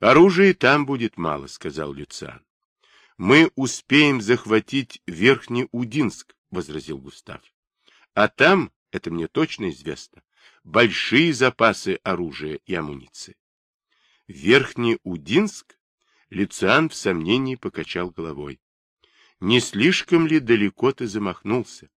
Оружия там будет мало, сказал Люциан. Мы успеем захватить Верхний Удинск, возразил Густав. А там, это мне точно известно, большие запасы оружия и амуниции. Верхний Удинск? Люциан в сомнении покачал головой. Не слишком ли далеко ты замахнулся?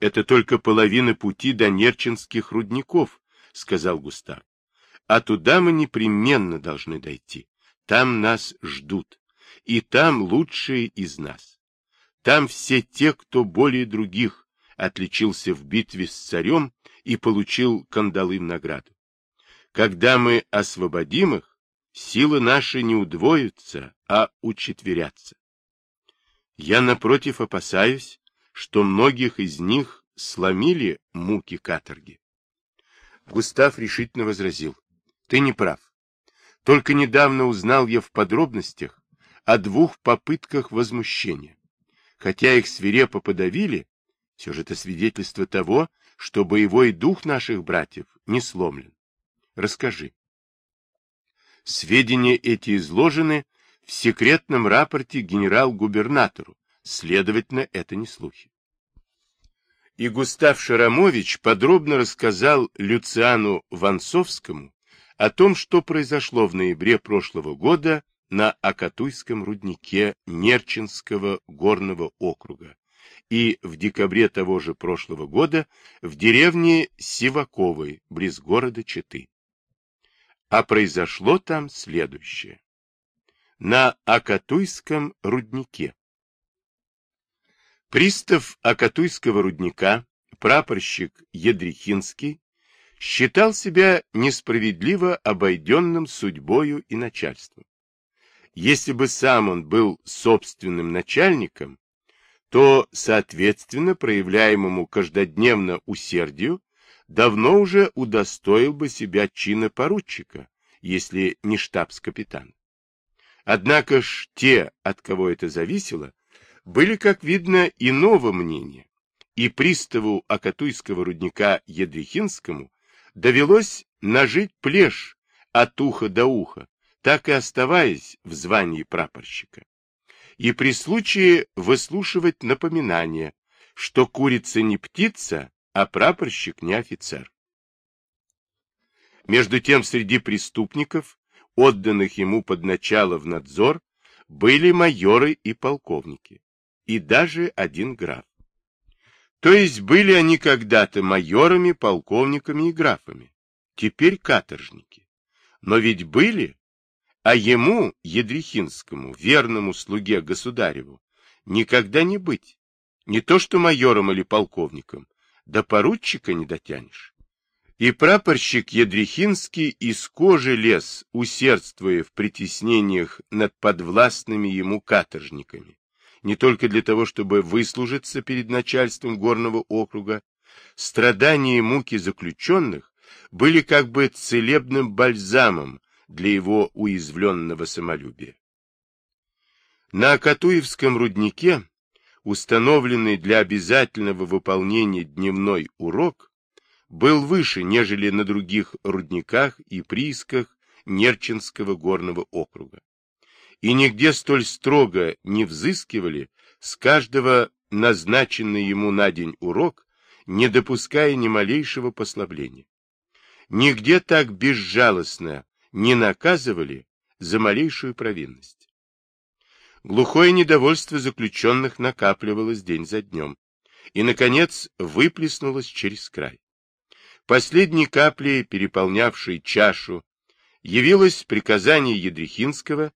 Это только половина пути до Нерчинских рудников, сказал Густав. А туда мы непременно должны дойти. Там нас ждут. И там лучшие из нас. Там все те, кто более других отличился в битве с царем и получил кандалы в награду. Когда мы освободим их, силы наши не удвоятся, а учетверятся. Я, напротив, опасаюсь, что многих из них сломили муки каторги. Густав решительно возразил. Ты не прав. Только недавно узнал я в подробностях о двух попытках возмущения. Хотя их свирепо подавили, все же это свидетельство того, что боевой дух наших братьев не сломлен. Расскажи. Сведения эти изложены в секретном рапорте генерал-губернатору, следовательно, это не слухи. И Густав Шарамович подробно рассказал Люциану Ванцовскому о том, что произошло в ноябре прошлого года на Акатуйском руднике Нерчинского горного округа и в декабре того же прошлого года в деревне Сиваковой, близ города Читы. А произошло там следующее. На Акатуйском руднике. Пристав Акатуйского рудника, прапорщик Едрихинский, считал себя несправедливо обойденным судьбою и начальством. Если бы сам он был собственным начальником, то, соответственно, проявляемому каждодневно усердию, давно уже удостоил бы себя чина поручика, если не штабс-капитан. Однако ж те, от кого это зависело, были, как видно, иного мнения, и приставу Акатуйского рудника Едрихинскому довелось нажить плешь от уха до уха, так и оставаясь в звании прапорщика. И при случае выслушивать напоминание, что курица не птица, а прапорщик не офицер. Между тем среди преступников, отданных ему под начало в надзор, были майоры и полковники, и даже один граф. То есть были они когда-то майорами, полковниками и графами, теперь каторжники. Но ведь были, а ему, Едрихинскому, верному слуге государеву, никогда не быть. Не то что майором или полковником, до поручика не дотянешь. И прапорщик Едрихинский из кожи лез, усердствуя в притеснениях над подвластными ему каторжниками не только для того, чтобы выслужиться перед начальством горного округа, страдания и муки заключенных были как бы целебным бальзамом для его уязвленного самолюбия. На Акатуевском руднике, установленный для обязательного выполнения дневной урок, был выше, нежели на других рудниках и приисках Нерчинского горного округа и нигде столь строго не взыскивали с каждого назначенный ему на день урок, не допуская ни малейшего послабления. Нигде так безжалостно не наказывали за малейшую провинность. Глухое недовольство заключенных накапливалось день за днем и, наконец, выплеснулось через край. Последней каплей, переполнявшей чашу, явилось приказание Едрихинского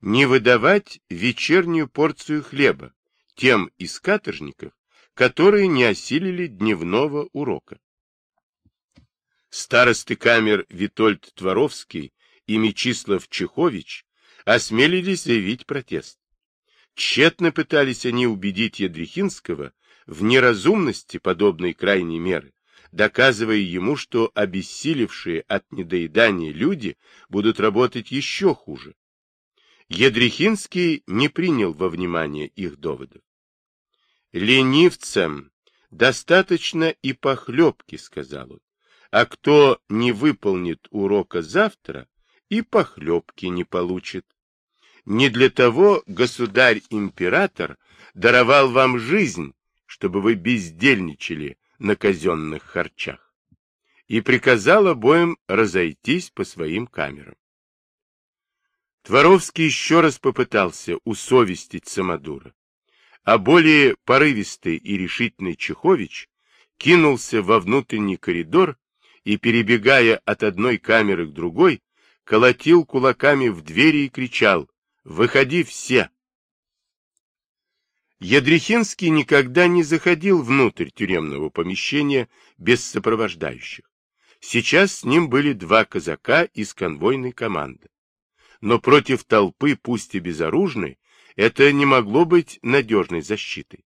не выдавать вечернюю порцию хлеба тем из каторжников, которые не осилили дневного урока. Старосты камер Витольд Творовский и Мечислав Чехович осмелились заявить протест. Тщетно пытались они убедить Ядрихинского в неразумности подобной крайней меры, доказывая ему, что обессилевшие от недоедания люди будут работать еще хуже, Едрихинский не принял во внимание их доводов. «Ленивцам достаточно и похлебки», — сказал он, «а кто не выполнит урока завтра и похлебки не получит. Не для того государь-император даровал вам жизнь, чтобы вы бездельничали на казенных харчах, и приказал обоим разойтись по своим камерам. Творовский еще раз попытался усовестить Самодура, а более порывистый и решительный Чехович кинулся во внутренний коридор и, перебегая от одной камеры к другой, колотил кулаками в двери и кричал «Выходи все!». Ядрехинский никогда не заходил внутрь тюремного помещения без сопровождающих. Сейчас с ним были два казака из конвойной команды. Но против толпы, пусть и безоружной, это не могло быть надежной защитой.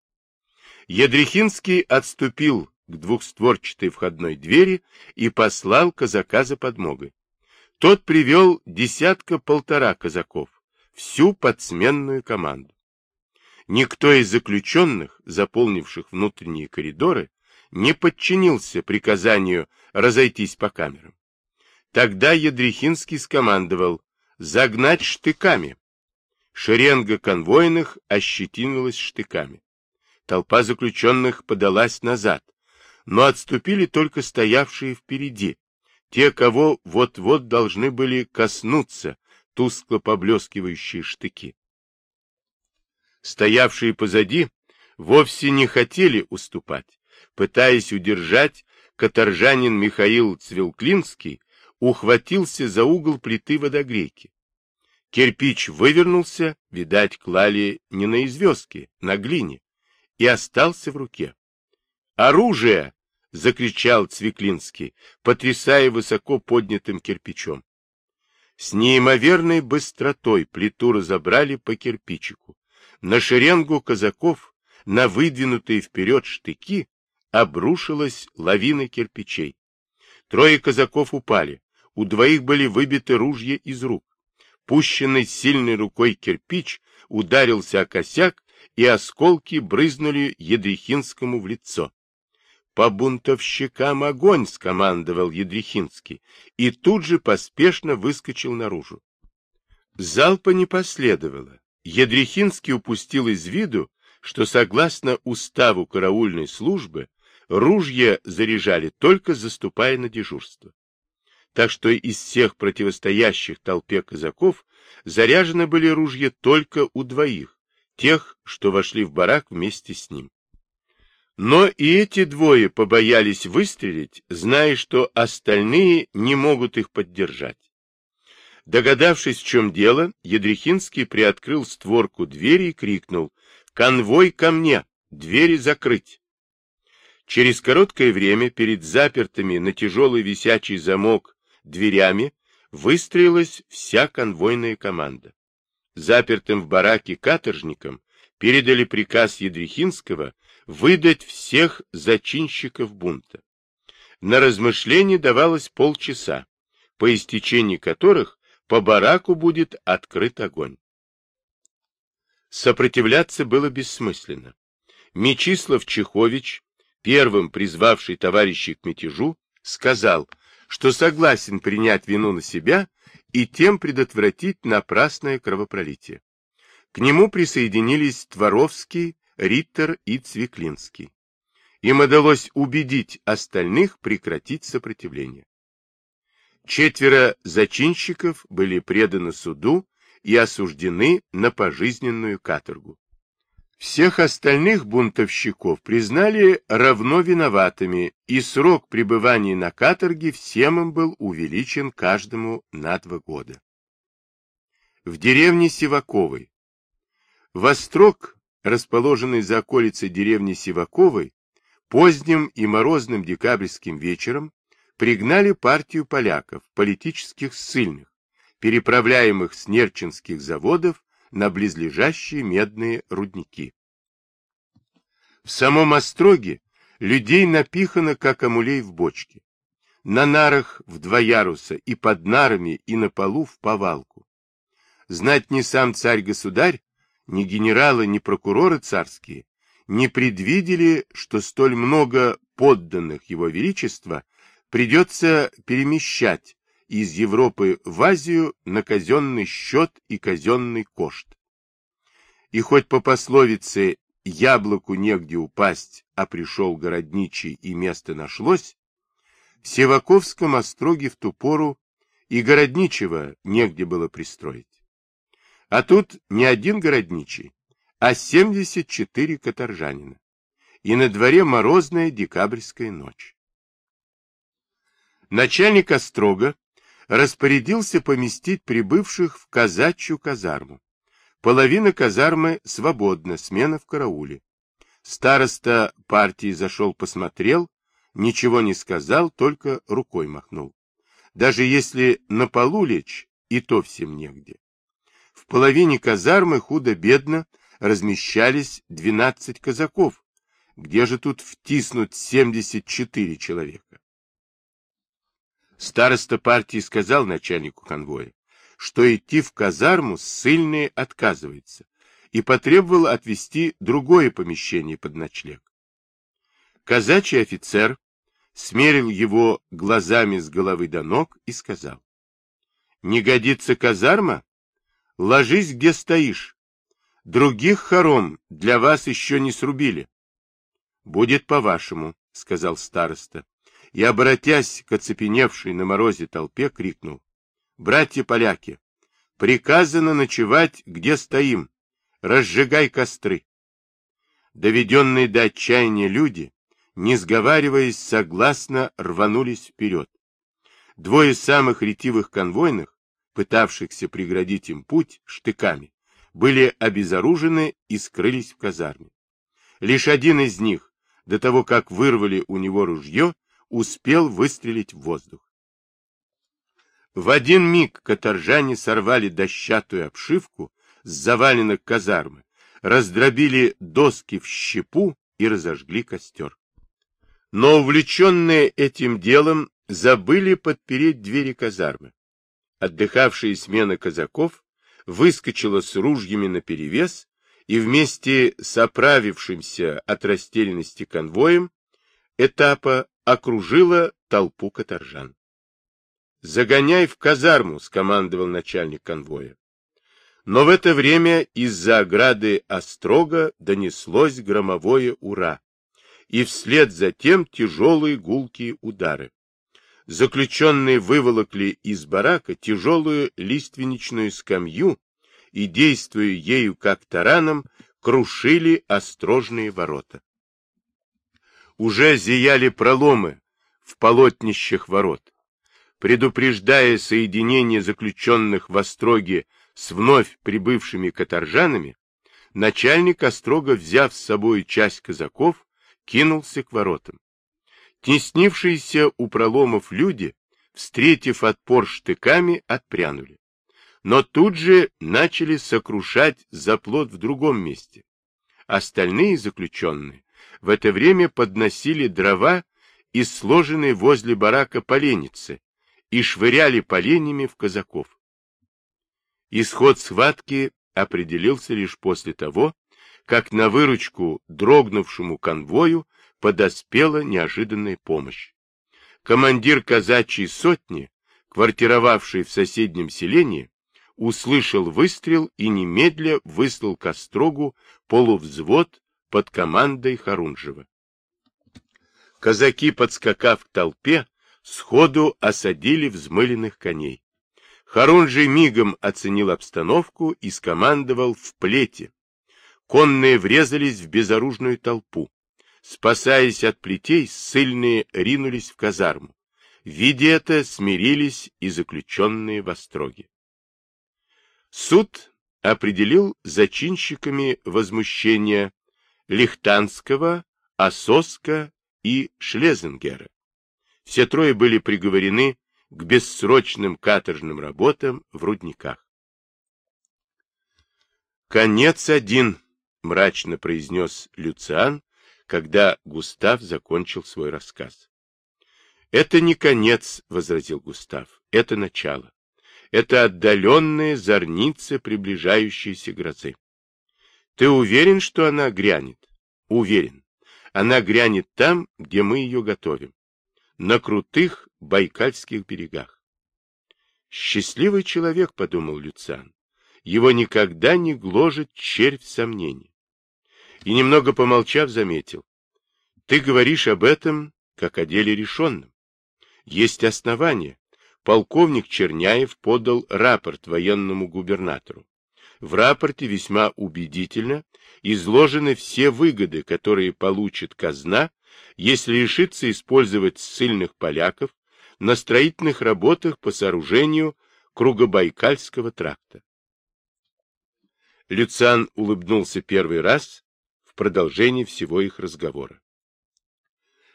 Ядрехинский отступил к двухстворчатой входной двери и послал казака за подмогой. Тот привел десятка-полтора казаков, всю подсменную команду. Никто из заключенных, заполнивших внутренние коридоры, не подчинился приказанию разойтись по камерам. Тогда Ядрехинский скомандовал загнать штыками. Шеренга конвойных ощетинилась штыками. Толпа заключенных подалась назад, но отступили только стоявшие впереди, те, кого вот-вот должны были коснуться тускло поблескивающие штыки. Стоявшие позади вовсе не хотели уступать, пытаясь удержать, каторжанин Михаил Цвелклинский ухватился за угол плиты водогрейки. Кирпич вывернулся, видать, клали не на известке, на глине, и остался в руке. «Оружие!» — закричал Цвеклинский, потрясая высоко поднятым кирпичом. С неимоверной быстротой плиту разобрали по кирпичику. На шеренгу казаков, на выдвинутые вперед штыки, обрушилась лавина кирпичей. Трое казаков упали, у двоих были выбиты ружья из рук. Пущенный сильной рукой кирпич ударился о косяк, и осколки брызнули Едрехинскому в лицо. «По бунтовщикам огонь!» — скомандовал Едрехинский, и тут же поспешно выскочил наружу. Залпа не последовало. Едрехинский упустил из виду, что, согласно уставу караульной службы, ружья заряжали только заступая на дежурство так что из всех противостоящих толпе казаков заряжены были ружья только у двоих, тех, что вошли в барак вместе с ним. Но и эти двое побоялись выстрелить, зная, что остальные не могут их поддержать. Догадавшись, в чем дело, Ядрехинский приоткрыл створку двери и крикнул «Конвой ко мне! Двери закрыть!» Через короткое время перед запертыми на тяжелый висячий замок дверями выстроилась вся конвойная команда. Запертым в бараке каторжникам передали приказ Едрехинского выдать всех зачинщиков бунта. На размышление давалось полчаса, по истечении которых по бараку будет открыт огонь. Сопротивляться было бессмысленно. Мечислав Чехович, первым призвавший товарищей к мятежу, сказал, что согласен принять вину на себя и тем предотвратить напрасное кровопролитие. К нему присоединились Творовский, Риттер и Цвеклинский. Им удалось убедить остальных прекратить сопротивление. Четверо зачинщиков были преданы суду и осуждены на пожизненную каторгу. Всех остальных бунтовщиков признали равно виноватыми, и срок пребывания на каторге всем им был увеличен каждому на два года. В деревне Сиваковой. Вострок, расположенный за околицей деревни Сиваковой, поздним и морозным декабрьским вечером пригнали партию поляков, политических ссыльных, переправляемых с нерчинских заводов на близлежащие медные рудники. В самом остроге людей напихано, как амулей в бочке. На нарах в два яруса, и под нарами, и на полу в повалку. Знать ни сам царь-государь, ни генералы, ни прокуроры царские не предвидели, что столь много подданных его величества придется перемещать из Европы в Азию на казенный счет и казенный кошт. И хоть по пословице «яблоку негде упасть, а пришел городничий и место нашлось», в Севаковском остроге в ту пору и городничего негде было пристроить. А тут не один городничий, а 74 каторжанина. И на дворе морозная декабрьская ночь. Начальник острога распорядился поместить прибывших в казачью казарму. Половина казармы свободна, смена в карауле. Староста партии зашел, посмотрел, ничего не сказал, только рукой махнул. Даже если на полу лечь, и то всем негде. В половине казармы худо-бедно размещались 12 казаков. Где же тут втиснуть 74 человека? Староста партии сказал начальнику конвоя, что идти в казарму ссыльный отказывается, и потребовал отвести другое помещение под ночлег. Казачий офицер смерил его глазами с головы до ног и сказал, «Не годится казарма? Ложись, где стоишь. Других хором для вас еще не срубили». «Будет по-вашему», — сказал староста, и, обратясь к оцепеневшей на морозе толпе, крикнул, «Братья-поляки, приказано ночевать, где стоим, разжигай костры». Доведенные до отчаяния люди не сговариваясь, согласно рванулись вперед. Двое самых ретивых конвойных, пытавшихся преградить им путь штыками, были обезоружены и скрылись в казарме. Лишь один из них, до того как вырвали у него ружье, успел выстрелить в воздух. В один миг каторжане сорвали дощатую обшивку с заваленных казармы, раздробили доски в щепу и разожгли костер. Но увлеченные этим делом забыли подпереть двери казармы. Отдыхавшая смена казаков выскочила с ружьями наперевес и вместе с оправившимся от растерянности конвоем этапа окружила толпу каторжан. «Загоняй в казарму!» — скомандовал начальник конвоя. Но в это время из-за ограды острога донеслось громовое «Ура!» и вслед за тем тяжелые гулкие удары. Заключенные выволокли из барака тяжелую лиственничную скамью и, действуя ею как тараном, крушили острожные ворота. Уже зияли проломы в полотнищах ворот. Предупреждая соединение заключенных в Остроге с вновь прибывшими каторжанами, начальник Острога, взяв с собой часть казаков, кинулся к воротам. Теснившиеся у проломов люди, встретив отпор штыками, отпрянули. Но тут же начали сокрушать заплот в другом месте. Остальные заключенные в это время подносили дрова из сложенной возле барака поленницы и швыряли поленьями в казаков. Исход схватки определился лишь после того, как на выручку дрогнувшему конвою подоспела неожиданная помощь. Командир казачьей сотни, квартировавший в соседнем селении, услышал выстрел и немедля выслал к полувзвод под командой Харунжева. Казаки, подскакав к толпе, сходу осадили взмыленных коней. Харунжий мигом оценил обстановку и скомандовал в плете, Конные врезались в безоружную толпу. Спасаясь от плетей, ссыльные ринулись в казарму. Видя это, смирились и заключенные в остроге. Суд определил зачинщиками возмущения Лихтанского, Ососка и Шлезенгера. Все трое были приговорены к бессрочным каторжным работам в рудниках. Конец один. — мрачно произнес Люциан, когда Густав закончил свой рассказ. — Это не конец, — возразил Густав, — это начало. Это отдаленные зорницы приближающейся грозы. Ты уверен, что она грянет? Уверен. Она грянет там, где мы ее готовим. На крутых Байкальских берегах. Счастливый человек, подумал Люциан. Его никогда не гложет червь сомнений. И немного помолчав, заметил. Ты говоришь об этом, как о деле решенном. Есть основания. Полковник Черняев подал рапорт военному губернатору. В рапорте весьма убедительно изложены все выгоды, которые получит казна, если решится использовать ссыльных поляков на строительных работах по сооружению Кругобайкальского тракта. Люциан улыбнулся первый раз в продолжении всего их разговора.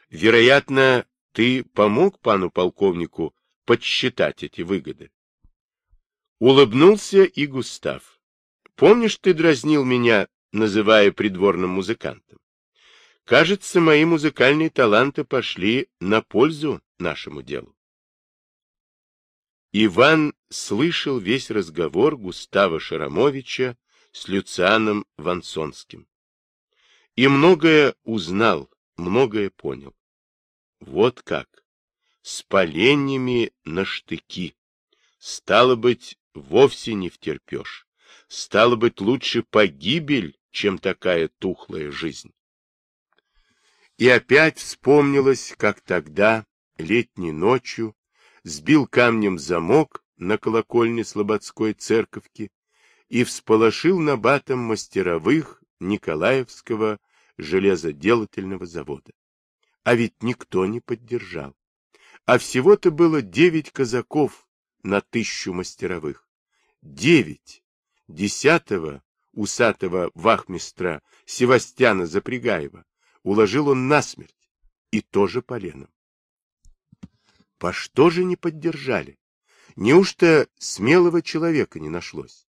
Вероятно, ты помог пану полковнику подсчитать эти выгоды? Улыбнулся и Густав. Помнишь, ты дразнил меня, называя придворным музыкантом? Кажется, мои музыкальные таланты пошли на пользу нашему делу. Иван слышал весь разговор Густава Шарамовича с Люцианом Вансонским. И многое узнал, многое понял. Вот как. С поленьями на штыки. Стало быть, вовсе не втерпешь. Стало быть, лучше погибель, чем такая тухлая жизнь. И опять вспомнилось, как тогда, летней ночью, сбил камнем замок на колокольне Слободской церковки и всполошил набатом мастеровых Николаевского железоделательного завода. А ведь никто не поддержал. А всего-то было девять казаков на тысячу мастеровых. Девять! Десятого усатого вахмистра Севастьяна Запрягаева уложил он насмерть, и тоже поленом. По что же не поддержали? Неужто смелого человека не нашлось?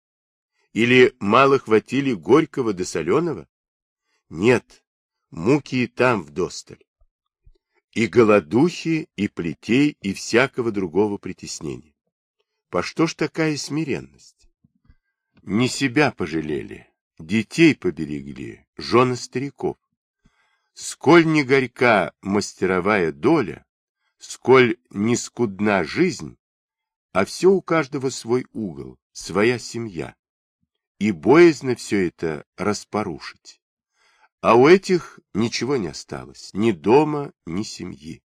Или мало хватили горького до соленого? Нет, муки и там вдосталь. И голодухи, и плетей, и всякого другого притеснения. По что ж такая смиренность? Не себя пожалели, детей поберегли, жены стариков. Сколь не горька мастеровая доля, сколь не скудна жизнь, а все у каждого свой угол, своя семья. И боязно все это распорушить. А у этих ничего не осталось, ни дома, ни семьи.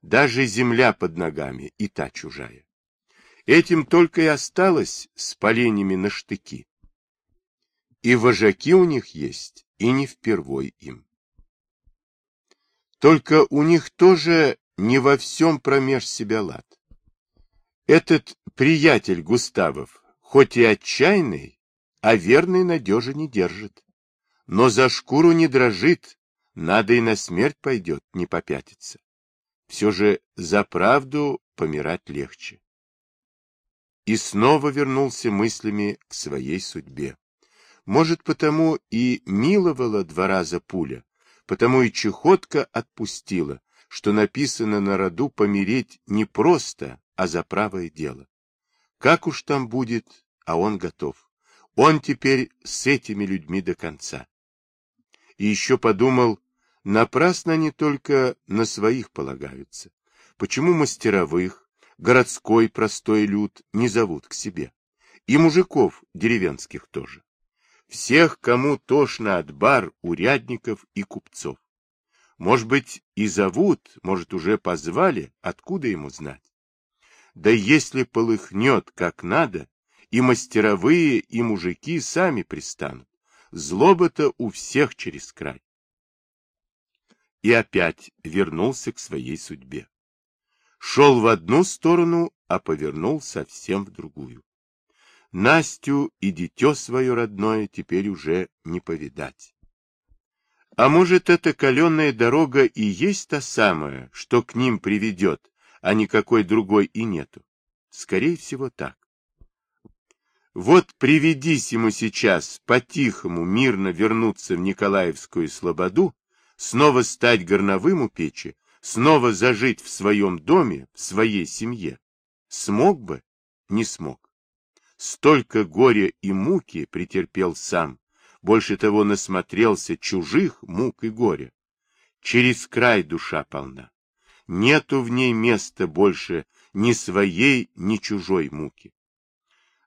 Даже земля под ногами и та чужая. Этим только и осталось с поленями на штыки. И вожаки у них есть, и не впервой им. Только у них тоже не во всем промеж себя лад. Этот приятель Густавов, хоть и отчаянный, а верной надежи не держит. Но за шкуру не дрожит, надо и на смерть пойдет, не попятится. Все же за правду помирать легче и снова вернулся мыслями к своей судьбе. Может, потому и миловала два раза пуля, потому и чехотка отпустила, что написано на роду помереть не просто, а за правое дело. Как уж там будет, а он готов. Он теперь с этими людьми до конца. И еще подумал, напрасно они только на своих полагаются. Почему мастеровых, городской простой люд не зовут к себе. И мужиков деревенских тоже. Всех, кому тошно от бар, урядников и купцов. Может быть, и зовут, может, уже позвали, откуда ему знать? Да если полыхнет как надо, и мастеровые, и мужики сами пристанут. Злоба-то у всех через край. И опять вернулся к своей судьбе шел в одну сторону, а повернул совсем в другую. Настю и дитё свое родное теперь уже не повидать. А может, эта каленая дорога и есть та самая, что к ним приведет, а никакой другой и нету? Скорее всего, так. Вот приведись ему сейчас по-тихому мирно вернуться в Николаевскую слободу, снова стать горновым у печи, снова зажить в своем доме, в своей семье? Смог бы? Не смог. Столько горя и муки претерпел сам, больше того насмотрелся чужих мук и горя. Через край душа полна. Нету в ней места больше ни своей, ни чужой муки.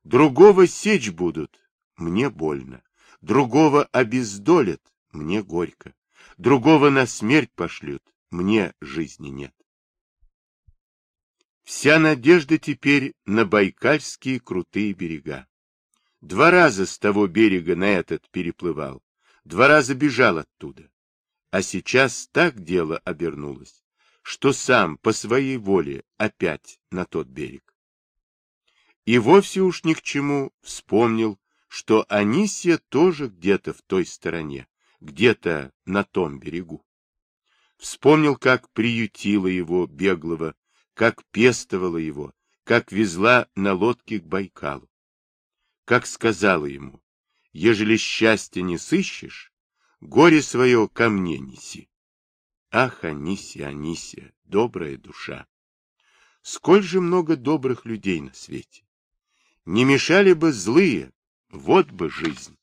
Другого сечь будут, мне больно. Другого обездолят, мне горько. Другого на смерть пошлют, мне жизни нет. Вся надежда теперь на байкальские крутые берега. Два раза с того берега на этот переплывал, два раза бежал оттуда. А сейчас так дело обернулось, что сам по своей воле опять на тот берег. И вовсе уж ни к чему вспомнил, что Анисия тоже где-то в той стороне, где-то на том берегу. Вспомнил, как приютила его беглого, как пестовала его, как везла на лодке к Байкалу. Как сказала ему, ежели счастья не сыщешь, горе свое ко мне неси. Ах, Анисия, Анисия, добрая душа! Сколь же много добрых людей на свете! Не мешали бы злые, вот бы жизнь!